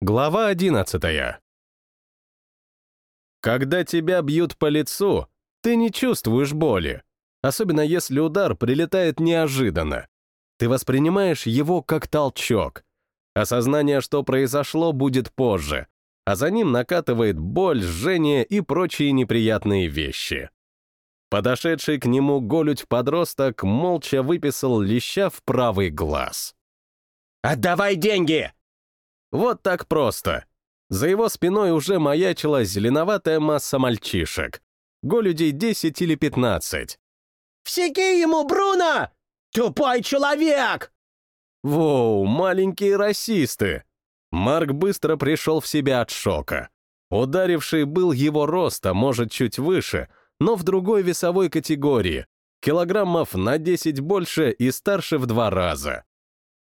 Глава одиннадцатая. Когда тебя бьют по лицу, ты не чувствуешь боли, особенно если удар прилетает неожиданно. Ты воспринимаешь его как толчок. Осознание, что произошло, будет позже, а за ним накатывает боль, жжение и прочие неприятные вещи. Подошедший к нему голють подросток молча выписал леща в правый глаз. «Отдавай деньги!» Вот так просто. За его спиной уже маячила зеленоватая масса мальчишек. Голюдей 10 или 15. «Всеки ему, Бруно! Тупой человек!» Воу, маленькие расисты! Марк быстро пришел в себя от шока. Ударивший был его роста, может, чуть выше, но в другой весовой категории, килограммов на 10 больше и старше в два раза.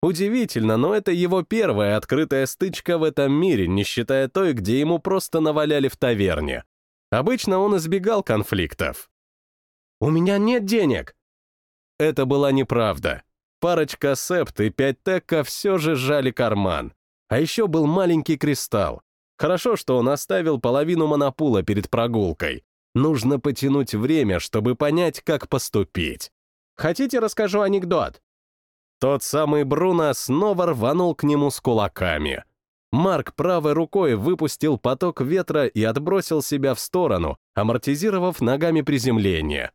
Удивительно, но это его первая открытая стычка в этом мире, не считая той, где ему просто наваляли в таверне. Обычно он избегал конфликтов. «У меня нет денег!» Это была неправда. Парочка септ и пять текка все же сжали карман. А еще был маленький кристалл. Хорошо, что он оставил половину монопула перед прогулкой. Нужно потянуть время, чтобы понять, как поступить. Хотите, расскажу анекдот? Тот самый Бруно снова рванул к нему с кулаками. Марк правой рукой выпустил поток ветра и отбросил себя в сторону, амортизировав ногами приземление.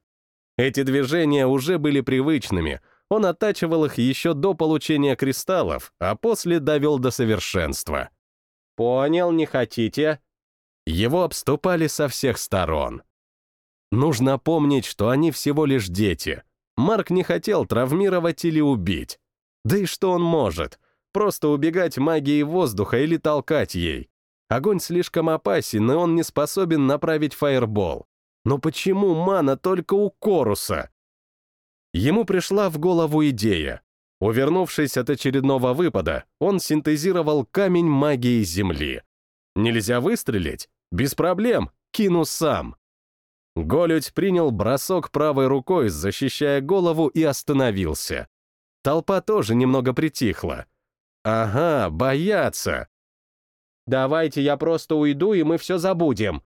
Эти движения уже были привычными, он оттачивал их еще до получения кристаллов, а после довел до совершенства. «Понял, не хотите?» Его обступали со всех сторон. Нужно помнить, что они всего лишь дети — Марк не хотел травмировать или убить. Да и что он может? Просто убегать магией воздуха или толкать ей. Огонь слишком опасен, и он не способен направить фаербол. Но почему мана только у Коруса? Ему пришла в голову идея. Увернувшись от очередного выпада, он синтезировал камень магии Земли. Нельзя выстрелить? Без проблем, кину сам. Голють принял бросок правой рукой, защищая голову, и остановился. Толпа тоже немного притихла. Ага, боятся. «Давайте я просто уйду, и мы все забудем».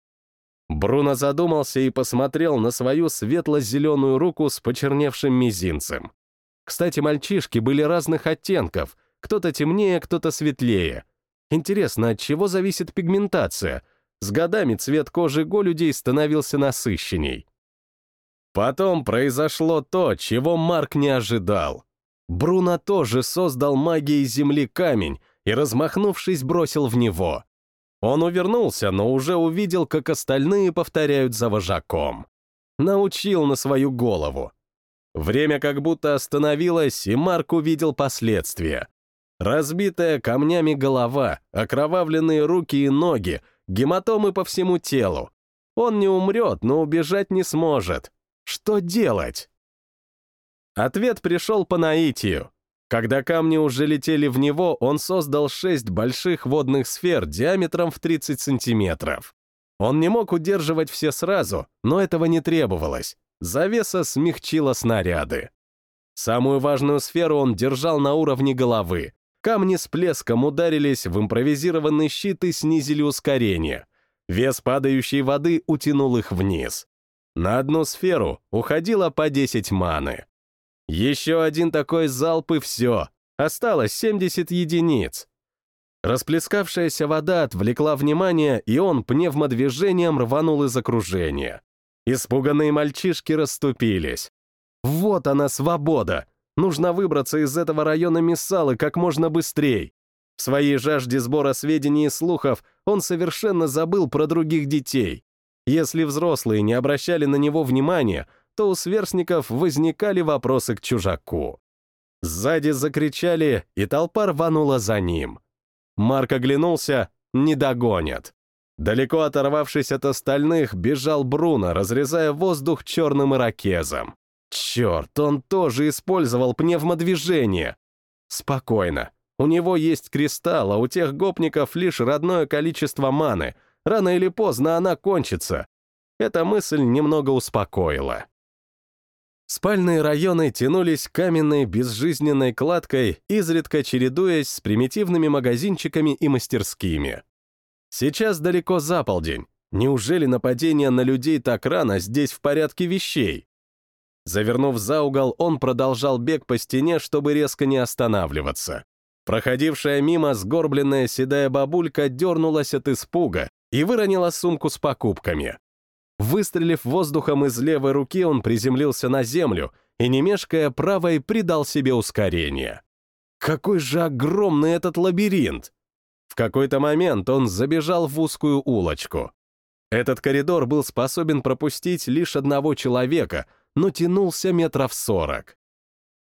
Бруно задумался и посмотрел на свою светло-зеленую руку с почерневшим мизинцем. Кстати, мальчишки были разных оттенков, кто-то темнее, кто-то светлее. Интересно, от чего зависит пигментация — с годами цвет кожи голюдей становился насыщенней. Потом произошло то, чего Марк не ожидал. Бруно тоже создал магией земли камень и, размахнувшись, бросил в него. Он увернулся, но уже увидел, как остальные повторяют за вожаком. Научил на свою голову. Время как будто остановилось, и Марк увидел последствия. Разбитая камнями голова, окровавленные руки и ноги — гематомы по всему телу. Он не умрет, но убежать не сможет. Что делать? Ответ пришел по наитию. Когда камни уже летели в него, он создал шесть больших водных сфер диаметром в 30 сантиметров. Он не мог удерживать все сразу, но этого не требовалось. Завеса смягчила снаряды. Самую важную сферу он держал на уровне головы, Камни с плеском ударились в импровизированный щит и снизили ускорение. Вес падающей воды утянул их вниз. На одну сферу уходило по 10 маны. Еще один такой залп и все. Осталось 70 единиц. Расплескавшаяся вода отвлекла внимание, и он пневмодвижением рванул из окружения. Испуганные мальчишки расступились. Вот она, свобода! Нужно выбраться из этого района Миссалы как можно быстрее. В своей жажде сбора сведений и слухов он совершенно забыл про других детей. Если взрослые не обращали на него внимания, то у сверстников возникали вопросы к чужаку. Сзади закричали, и толпа рванула за ним. Марк оглянулся, не догонят. Далеко оторвавшись от остальных, бежал Бруно, разрезая воздух черным ирокезом. Черт, он тоже использовал пневмодвижение. Спокойно. У него есть кристалл, а у тех гопников лишь родное количество маны. Рано или поздно она кончится. Эта мысль немного успокоила. Спальные районы тянулись каменной безжизненной кладкой, изредка чередуясь с примитивными магазинчиками и мастерскими. Сейчас далеко за полдень. Неужели нападение на людей так рано здесь в порядке вещей? Завернув за угол, он продолжал бег по стене, чтобы резко не останавливаться. Проходившая мимо сгорбленная седая бабулька дернулась от испуга и выронила сумку с покупками. Выстрелив воздухом из левой руки, он приземлился на землю и, не мешкая правой, придал себе ускорение. Какой же огромный этот лабиринт! В какой-то момент он забежал в узкую улочку. Этот коридор был способен пропустить лишь одного человека, но тянулся метров сорок.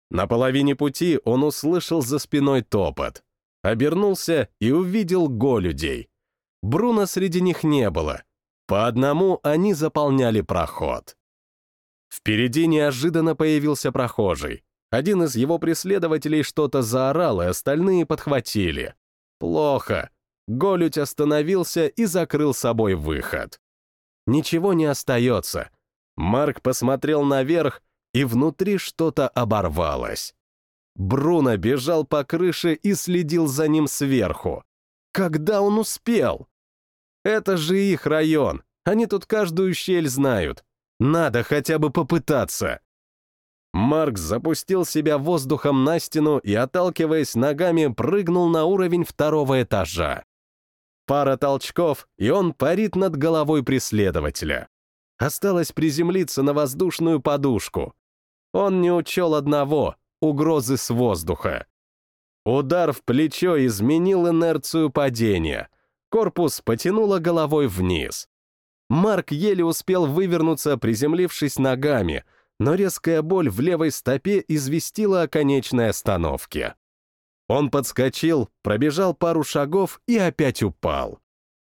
На половине пути он услышал за спиной топот. Обернулся и увидел голюдей. Бруно среди них не было. По одному они заполняли проход. Впереди неожиданно появился прохожий. Один из его преследователей что-то заорал, и остальные подхватили. Плохо. Голють остановился и закрыл собой выход. Ничего не остается. Марк посмотрел наверх, и внутри что-то оборвалось. Бруно бежал по крыше и следил за ним сверху. Когда он успел? Это же их район. Они тут каждую щель знают. Надо хотя бы попытаться. Марк запустил себя воздухом на стену и, отталкиваясь ногами, прыгнул на уровень второго этажа. Пара толчков, и он парит над головой преследователя. Осталось приземлиться на воздушную подушку. Он не учел одного — угрозы с воздуха. Удар в плечо изменил инерцию падения. Корпус потянуло головой вниз. Марк еле успел вывернуться, приземлившись ногами — но резкая боль в левой стопе известила о конечной остановке. Он подскочил, пробежал пару шагов и опять упал.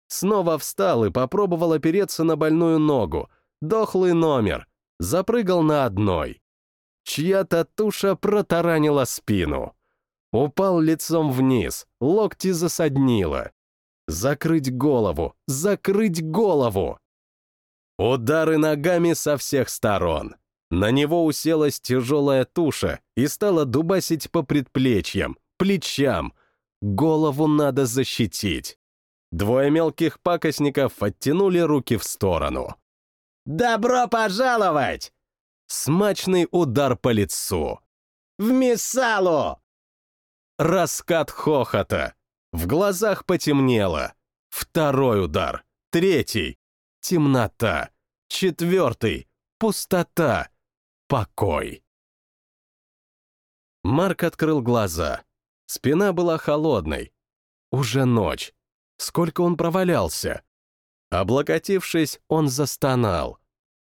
Снова встал и попробовал опереться на больную ногу. Дохлый номер. Запрыгал на одной. Чья-то туша протаранила спину. Упал лицом вниз, локти засаднило. Закрыть голову, закрыть голову! Удары ногами со всех сторон. На него уселась тяжелая туша и стала дубасить по предплечьям, плечам. Голову надо защитить. Двое мелких пакостников оттянули руки в сторону. «Добро пожаловать!» Смачный удар по лицу. «В Миссалу!» Раскат хохота. В глазах потемнело. Второй удар. Третий. Темнота. Четвертый. Пустота покой. Марк открыл глаза. Спина была холодной. Уже ночь. Сколько он провалялся? Облокотившись, он застонал.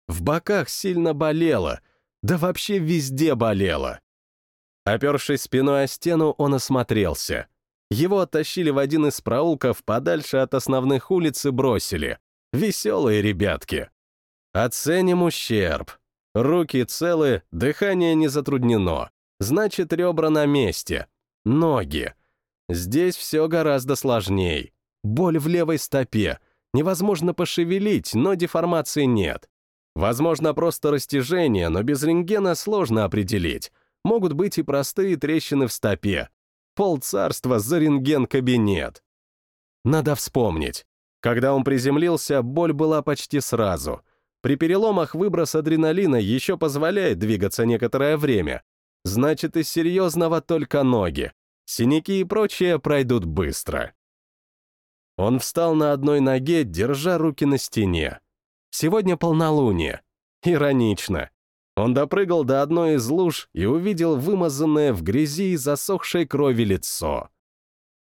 В боках сильно болело, да вообще везде болело. Опершись спиной о стену, он осмотрелся. Его оттащили в один из проулков подальше от основных улиц и бросили. Веселые ребятки. Оценим ущерб. Руки целы, дыхание не затруднено. Значит, ребра на месте. Ноги. Здесь все гораздо сложнее. Боль в левой стопе. Невозможно пошевелить, но деформации нет. Возможно, просто растяжение, но без рентгена сложно определить. Могут быть и простые трещины в стопе. Полцарства за рентген-кабинет. Надо вспомнить. Когда он приземлился, боль была почти сразу — при переломах выброс адреналина еще позволяет двигаться некоторое время. Значит, из серьезного только ноги. Синяки и прочее пройдут быстро. Он встал на одной ноге, держа руки на стене. Сегодня полнолуние. Иронично. Он допрыгал до одной из луж и увидел вымазанное в грязи и засохшей крови лицо.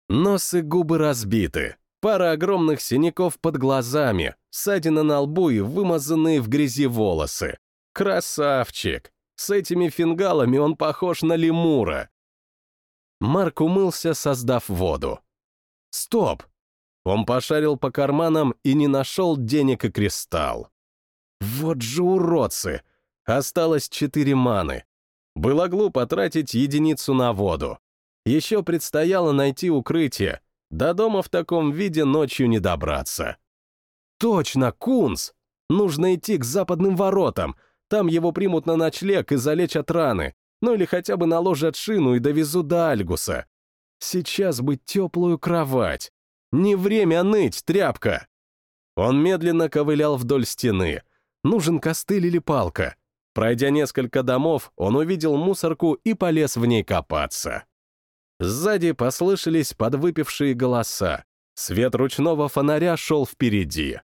Нос и губы разбиты, Пара огромных синяков под глазами, ссадина на лбу и вымазанные в грязи волосы. Красавчик! С этими фингалами он похож на лемура. Марк умылся, создав воду. Стоп! Он пошарил по карманам и не нашел денег и кристалл. Вот же уродцы! Осталось четыре маны. Было глупо тратить единицу на воду. Еще предстояло найти укрытие, до дома в таком виде ночью не добраться. Точно, Кунс! Нужно идти к западным воротам. Там его примут на ночлег и залечат раны, ну или хотя бы наложат шину и довезут до Альгуса. Сейчас бы теплую кровать. Не время ныть, тряпка. Он медленно ковылял вдоль стены. Нужен костыль или палка. Пройдя несколько домов, он увидел мусорку и полез в ней копаться. Сзади послышались подвыпившие голоса. Свет ручного фонаря шел впереди.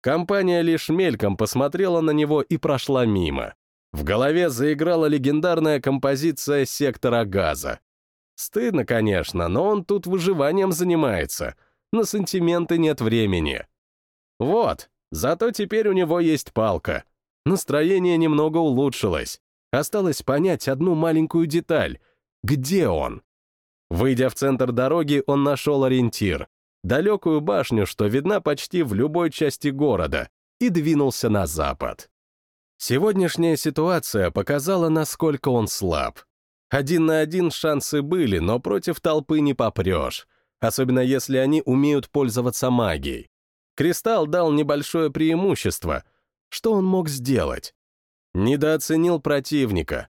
Компания лишь мельком посмотрела на него и прошла мимо. В голове заиграла легендарная композиция сектора газа. Стыдно, конечно, но он тут выживанием занимается. На сантименты нет времени. Вот, зато теперь у него есть палка. Настроение немного улучшилось. Осталось понять одну маленькую деталь. Где он? Выйдя в центр дороги, он нашел ориентир далекую башню, что видна почти в любой части города, и двинулся на запад. Сегодняшняя ситуация показала, насколько он слаб. Один на один шансы были, но против толпы не попрешь, особенно если они умеют пользоваться магией. Кристалл дал небольшое преимущество. Что он мог сделать? Недооценил противника.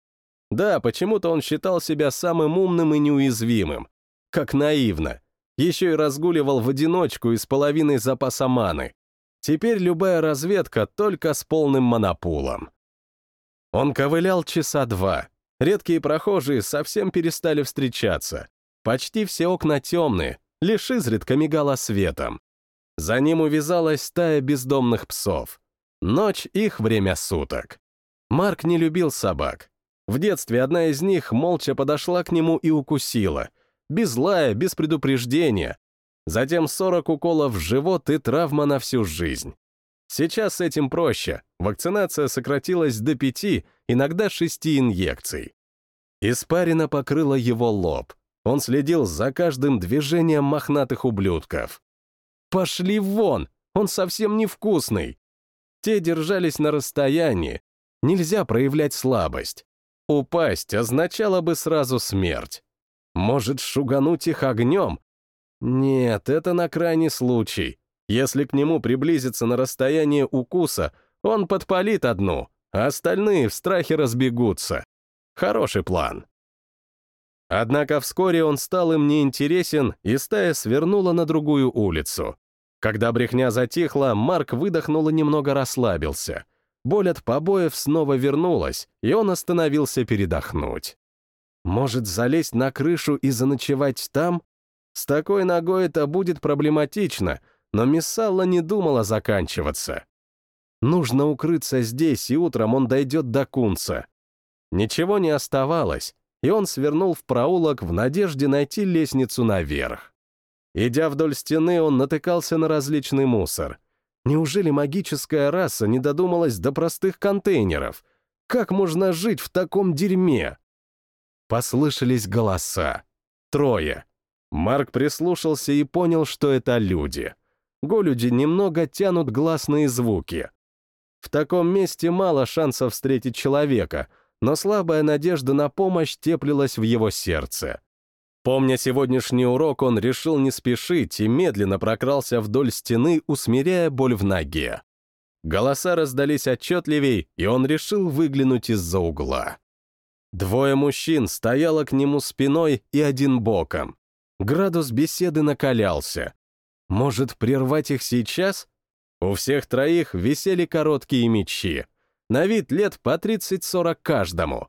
Да, почему-то он считал себя самым умным и неуязвимым. Как наивно еще и разгуливал в одиночку из половины запаса маны. Теперь любая разведка только с полным монопулом. Он ковылял часа два. Редкие прохожие совсем перестали встречаться. Почти все окна темные, лишь изредка мигало светом. За ним увязалась стая бездомных псов. Ночь — их время суток. Марк не любил собак. В детстве одна из них молча подошла к нему и укусила — без лая, без предупреждения. Затем 40 уколов в живот и травма на всю жизнь. Сейчас с этим проще. Вакцинация сократилась до пяти, иногда шести инъекций. Испарина покрыла его лоб. Он следил за каждым движением мохнатых ублюдков. «Пошли вон! Он совсем невкусный!» Те держались на расстоянии. Нельзя проявлять слабость. Упасть означало бы сразу смерть. Может, шугануть их огнем? Нет, это на крайний случай. Если к нему приблизиться на расстояние укуса, он подпалит одну, а остальные в страхе разбегутся. Хороший план. Однако вскоре он стал им неинтересен, и стая свернула на другую улицу. Когда брехня затихла, Марк выдохнул и немного расслабился. Боль от побоев снова вернулась, и он остановился передохнуть. Может, залезть на крышу и заночевать там? С такой ногой это будет проблематично, но Миссалла не думала заканчиваться. Нужно укрыться здесь, и утром он дойдет до Кунца. Ничего не оставалось, и он свернул в проулок в надежде найти лестницу наверх. Идя вдоль стены, он натыкался на различный мусор. Неужели магическая раса не додумалась до простых контейнеров? Как можно жить в таком дерьме? Послышались голоса. Трое. Марк прислушался и понял, что это люди. Голюди немного тянут гласные звуки. В таком месте мало шансов встретить человека, но слабая надежда на помощь теплилась в его сердце. Помня сегодняшний урок, он решил не спешить и медленно прокрался вдоль стены, усмиряя боль в ноге. Голоса раздались отчетливей, и он решил выглянуть из-за угла. Двое мужчин стояло к нему спиной и один боком. Градус беседы накалялся. Может, прервать их сейчас? У всех троих висели короткие мечи. На вид лет по 30-40 каждому.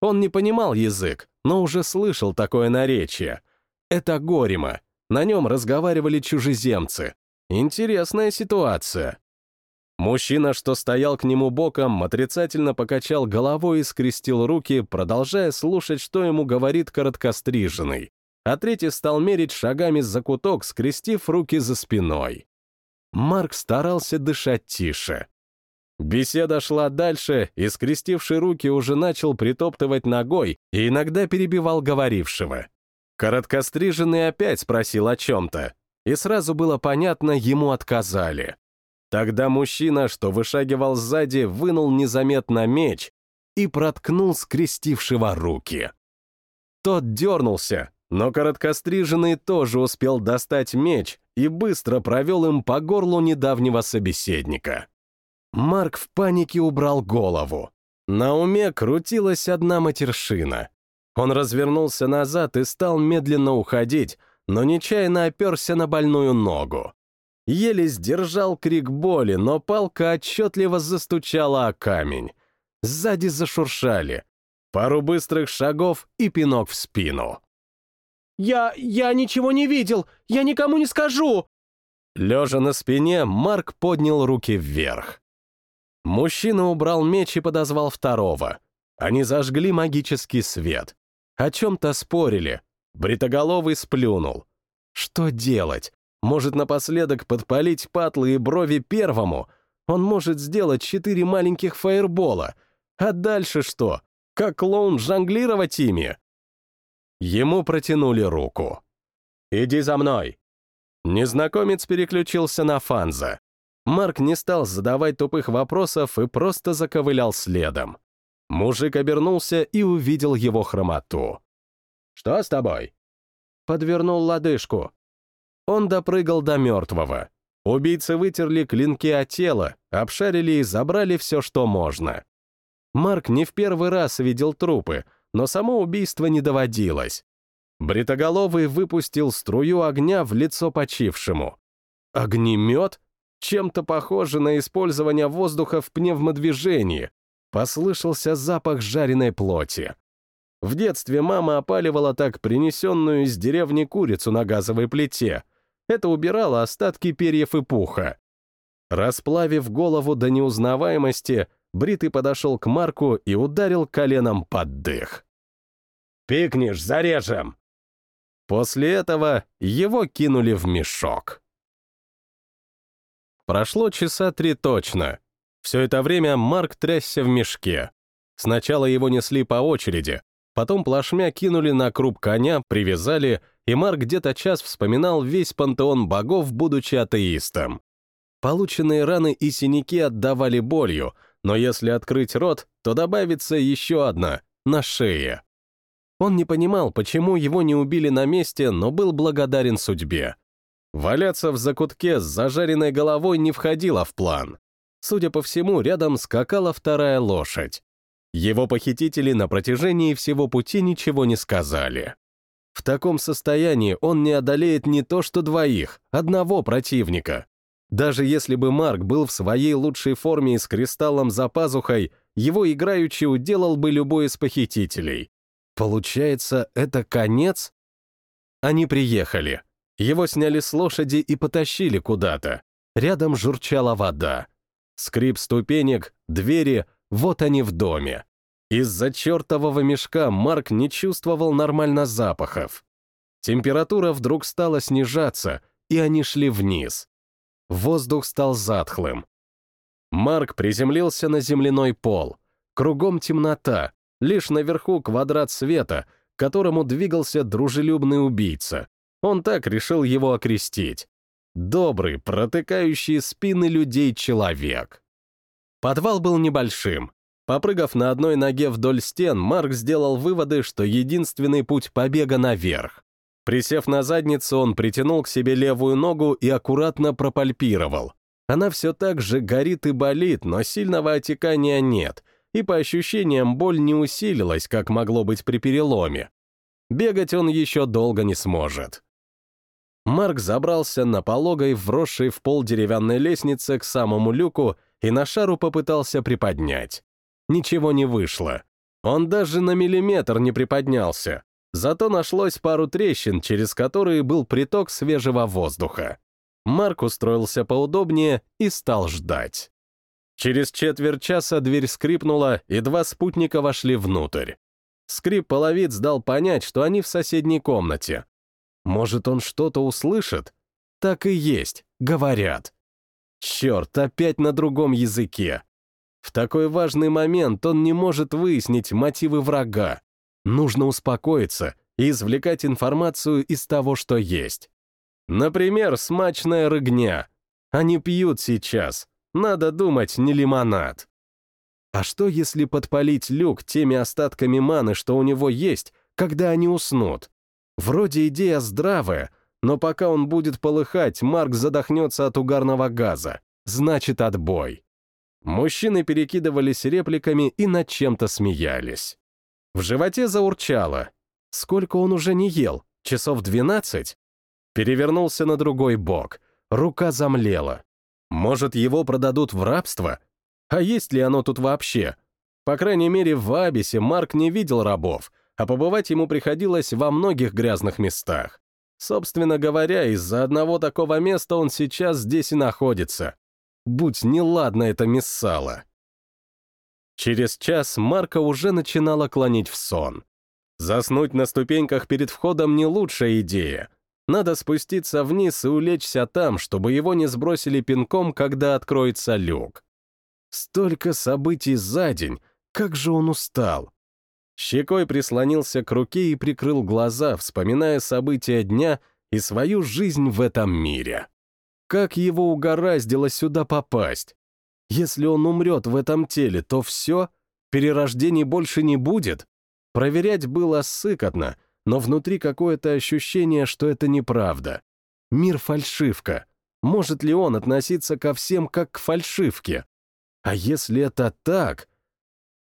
Он не понимал язык, но уже слышал такое наречие. Это Горима. На нем разговаривали чужеземцы. Интересная ситуация. Мужчина, что стоял к нему боком, отрицательно покачал головой и скрестил руки, продолжая слушать, что ему говорит короткостриженный. А третий стал мерить шагами за куток, скрестив руки за спиной. Марк старался дышать тише. Беседа шла дальше, и скрестивший руки уже начал притоптывать ногой и иногда перебивал говорившего. Короткостриженный опять спросил о чем-то, и сразу было понятно, ему отказали. Тогда мужчина, что вышагивал сзади, вынул незаметно меч и проткнул скрестившего руки. Тот дернулся, но короткостриженный тоже успел достать меч и быстро провел им по горлу недавнего собеседника. Марк в панике убрал голову. На уме крутилась одна матершина. Он развернулся назад и стал медленно уходить, но нечаянно оперся на больную ногу. Еле сдержал крик боли, но палка отчетливо застучала о камень. Сзади зашуршали. Пару быстрых шагов и пинок в спину. «Я... я ничего не видел! Я никому не скажу!» Лежа на спине, Марк поднял руки вверх. Мужчина убрал меч и подозвал второго. Они зажгли магический свет. О чем-то спорили. Бритоголовый сплюнул. Что делать? Может напоследок подпалить патлы и брови первому? Он может сделать четыре маленьких фаербола. А дальше что? Как клоун жонглировать ими? Ему протянули руку. «Иди за мной!» Незнакомец переключился на Фанза. Марк не стал задавать тупых вопросов и просто заковылял следом. Мужик обернулся и увидел его хромоту. «Что с тобой?» Подвернул лодыжку. Он допрыгал до мертвого. Убийцы вытерли клинки от тела, обшарили и забрали все, что можно. Марк не в первый раз видел трупы, но само убийство не доводилось. Бритоголовый выпустил струю огня в лицо почившему. Огнемет? Чем-то похоже на использование воздуха в пневмодвижении. Послышался запах жареной плоти. В детстве мама опаливала так принесенную из деревни курицу на газовой плите. Это убирало остатки перьев и пуха. Расплавив голову до неузнаваемости, Бритый подошел к Марку и ударил коленом под дых. «Пикнешь, зарежем!» После этого его кинули в мешок. Прошло часа три точно. Все это время Марк трясся в мешке. Сначала его несли по очереди, потом плашмя кинули на круп коня, привязали, и Марк где-то час вспоминал весь пантеон богов, будучи атеистом. Полученные раны и синяки отдавали болью, но если открыть рот, то добавится еще одна, на шее. Он не понимал, почему его не убили на месте, но был благодарен судьбе. Валяться в закутке с зажаренной головой не входило в план. Судя по всему, рядом скакала вторая лошадь. Его похитители на протяжении всего пути ничего не сказали. В таком состоянии он не одолеет не то что двоих, одного противника. Даже если бы Марк был в своей лучшей форме и с кристаллом за пазухой, его играючи уделал бы любой из похитителей. Получается, это конец? Они приехали. Его сняли с лошади и потащили куда-то. Рядом журчала вода. Скрип ступенек, двери, вот они в доме. Из-за чертового мешка Марк не чувствовал нормально запахов. Температура вдруг стала снижаться, и они шли вниз. Воздух стал затхлым. Марк приземлился на земляной пол. Кругом темнота, лишь наверху квадрат света, к которому двигался дружелюбный убийца. Он так решил его окрестить. Добрый, протыкающий спины людей человек. Подвал был небольшим. Попрыгав на одной ноге вдоль стен, Марк сделал выводы, что единственный путь побега наверх. Присев на задницу, он притянул к себе левую ногу и аккуратно пропальпировал. Она все так же горит и болит, но сильного отекания нет, и по ощущениям боль не усилилась, как могло быть при переломе. Бегать он еще долго не сможет. Марк забрался на пологой, вросшей в пол деревянной лестнице к самому люку и на шару попытался приподнять. Ничего не вышло. Он даже на миллиметр не приподнялся. Зато нашлось пару трещин, через которые был приток свежего воздуха. Марк устроился поудобнее и стал ждать. Через четверть часа дверь скрипнула, и два спутника вошли внутрь. Скрип половиц дал понять, что они в соседней комнате. Может, он что-то услышит? Так и есть, говорят. Черт, опять на другом языке. В такой важный момент он не может выяснить мотивы врага. Нужно успокоиться и извлекать информацию из того, что есть. Например, смачная рыгня. Они пьют сейчас. Надо думать, не лимонад. А что, если подпалить люк теми остатками маны, что у него есть, когда они уснут? Вроде идея здравая, но пока он будет полыхать, Марк задохнется от угарного газа. Значит, отбой. Мужчины перекидывались репликами и над чем-то смеялись. В животе заурчало. Сколько он уже не ел? Часов двенадцать? Перевернулся на другой бок. Рука замлела. Может, его продадут в рабство? А есть ли оно тут вообще? По крайней мере, в Абисе Марк не видел рабов, а побывать ему приходилось во многих грязных местах. Собственно говоря, из-за одного такого места он сейчас здесь и находится. Будь неладно это миссало. Через час Марка уже начинала клонить в сон. Заснуть на ступеньках перед входом не лучшая идея. Надо спуститься вниз и улечься там, чтобы его не сбросили пинком, когда откроется люк. Столько событий за день, как же он устал. Щекой прислонился к руке и прикрыл глаза, вспоминая события дня и свою жизнь в этом мире. Как его угораздило сюда попасть? Если он умрет в этом теле, то все, перерождений больше не будет. Проверять было сыкотно, но внутри какое-то ощущение, что это неправда. Мир фальшивка. Может ли он относиться ко всем как к фальшивке? А если это так?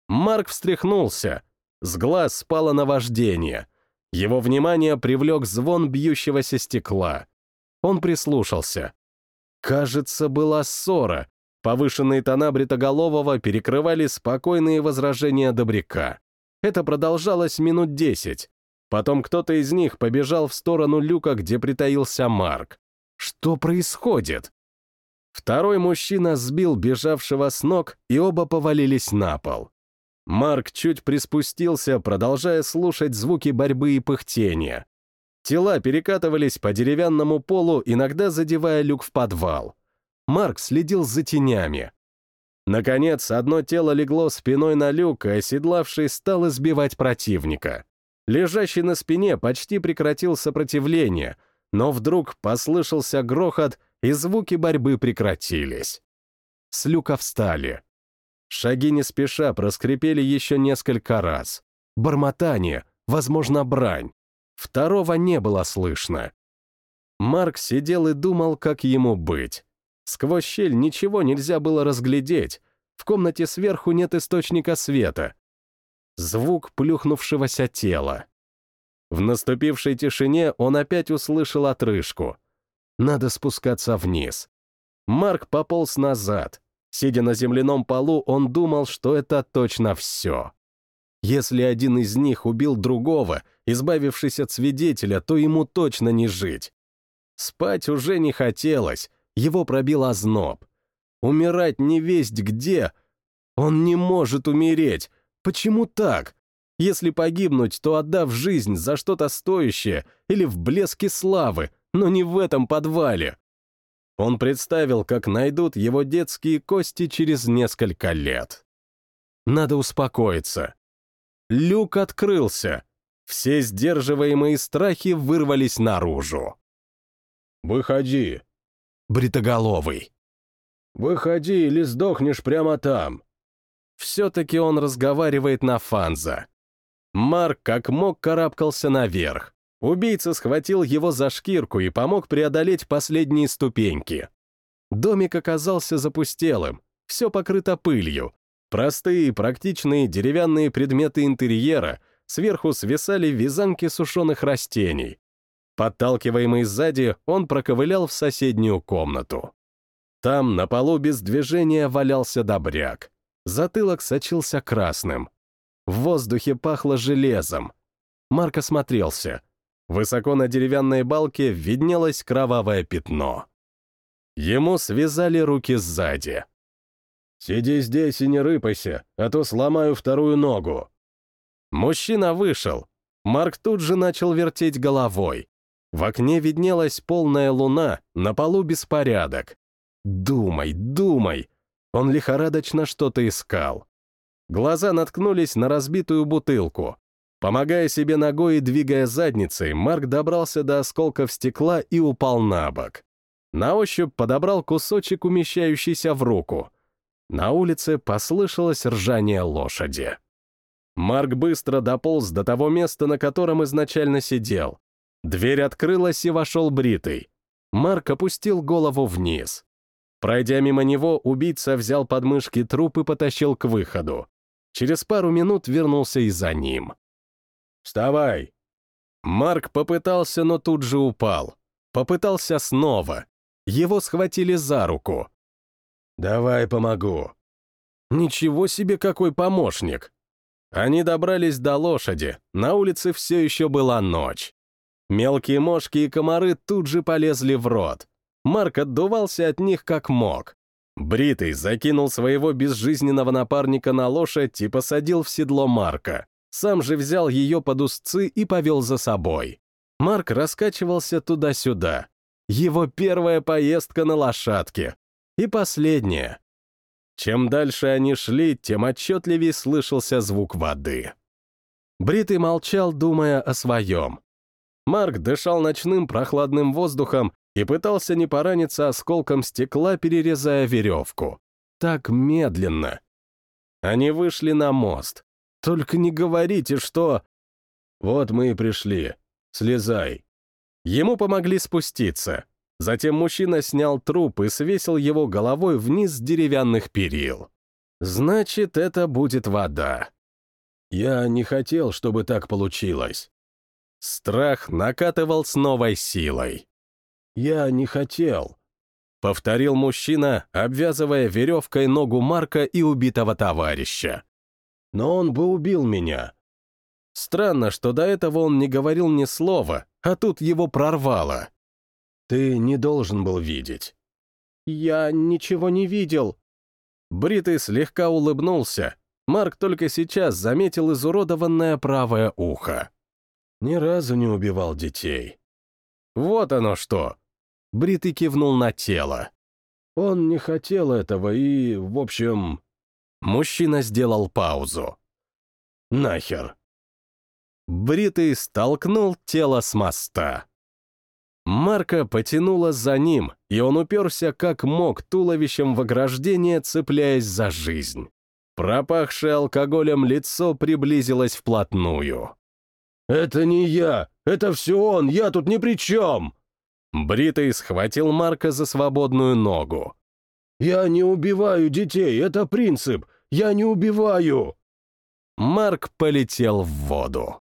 Марк встряхнулся — с глаз спало наваждение. Его внимание привлек звон бьющегося стекла. Он прислушался. Кажется, была ссора. Повышенные тона Бритоголового перекрывали спокойные возражения Добряка. Это продолжалось минут десять. Потом кто-то из них побежал в сторону люка, где притаился Марк. Что происходит? Второй мужчина сбил бежавшего с ног, и оба повалились на пол. Марк чуть приспустился, продолжая слушать звуки борьбы и пыхтения. Тела перекатывались по деревянному полу, иногда задевая люк в подвал. Марк следил за тенями. Наконец, одно тело легло спиной на люк, и оседлавший стал избивать противника. Лежащий на спине почти прекратил сопротивление, но вдруг послышался грохот, и звуки борьбы прекратились. С люка встали. Шаги не спеша проскрипели еще несколько раз. Бормотание, возможно, брань. Второго не было слышно. Марк сидел и думал, как ему быть. Сквозь щель ничего нельзя было разглядеть. В комнате сверху нет источника света. Звук плюхнувшегося тела. В наступившей тишине он опять услышал отрыжку. Надо спускаться вниз. Марк пополз назад, Сидя на земляном полу, он думал, что это точно все. Если один из них убил другого, избавившись от свидетеля, то ему точно не жить. Спать уже не хотелось, его пробил озноб. Умирать не весть где. Он не может умереть. Почему так? Если погибнуть, то отдав жизнь за что-то стоящее или в блеске славы, но не в этом подвале. Он представил, как найдут его детские кости через несколько лет. Надо успокоиться. Люк открылся. Все сдерживаемые страхи вырвались наружу. «Выходи», — бритоголовый. «Выходи или сдохнешь прямо там». Все-таки он разговаривает на Фанза. Марк как мог карабкался наверх. Убийца схватил его за шкирку и помог преодолеть последние ступеньки. Домик оказался запустелым, все покрыто пылью. Простые, практичные деревянные предметы интерьера сверху свисали вязанки сушеных растений. Подталкиваемый сзади, он проковылял в соседнюю комнату. Там на полу без движения валялся добряк. Затылок сочился красным. В воздухе пахло железом. Марк осмотрелся — Высоко на деревянной балке виднелось кровавое пятно. Ему связали руки сзади. «Сиди здесь и не рыпайся, а то сломаю вторую ногу». Мужчина вышел. Марк тут же начал вертеть головой. В окне виднелась полная луна, на полу беспорядок. «Думай, думай!» Он лихорадочно что-то искал. Глаза наткнулись на разбитую бутылку. Помогая себе ногой и двигая задницей, Марк добрался до осколков стекла и упал на бок. На ощупь подобрал кусочек, умещающийся в руку. На улице послышалось ржание лошади. Марк быстро дополз до того места, на котором изначально сидел. Дверь открылась и вошел бритый. Марк опустил голову вниз. Пройдя мимо него, убийца взял подмышки труп и потащил к выходу. Через пару минут вернулся и за ним. «Вставай!» Марк попытался, но тут же упал. Попытался снова. Его схватили за руку. «Давай помогу». Ничего себе какой помощник. Они добрались до лошади, на улице все еще была ночь. Мелкие мошки и комары тут же полезли в рот. Марк отдувался от них как мог. Бритый закинул своего безжизненного напарника на лошадь и посадил в седло Марка. Сам же взял ее под узцы и повел за собой. Марк раскачивался туда-сюда. Его первая поездка на лошадке. И последняя. Чем дальше они шли, тем отчетливее слышался звук воды. Бритый молчал, думая о своем. Марк дышал ночным прохладным воздухом и пытался не пораниться осколком стекла, перерезая веревку. Так медленно. Они вышли на мост. Только не говорите, что... Вот мы и пришли. Слезай. Ему помогли спуститься. Затем мужчина снял труп и свесил его головой вниз с деревянных перил. Значит, это будет вода. Я не хотел, чтобы так получилось. Страх накатывал с новой силой. Я не хотел. Повторил мужчина, обвязывая веревкой ногу Марка и убитого товарища. Но он бы убил меня. Странно, что до этого он не говорил ни слова, а тут его прорвало. Ты не должен был видеть. Я ничего не видел. Бритый слегка улыбнулся. Марк только сейчас заметил изуродованное правое ухо. Ни разу не убивал детей. Вот оно что. Бритый кивнул на тело. Он не хотел этого и, в общем... Мужчина сделал паузу. Нахер. Бритый столкнул тело с моста. Марка потянула за ним, и он уперся как мог туловищем в ограждение, цепляясь за жизнь. Пропахшее алкоголем лицо приблизилось вплотную. «Это не я! Это все он! Я тут ни при чем!» Бритый схватил Марка за свободную ногу. «Я не убиваю детей! Это принцип! Я не убиваю!» Марк полетел в воду.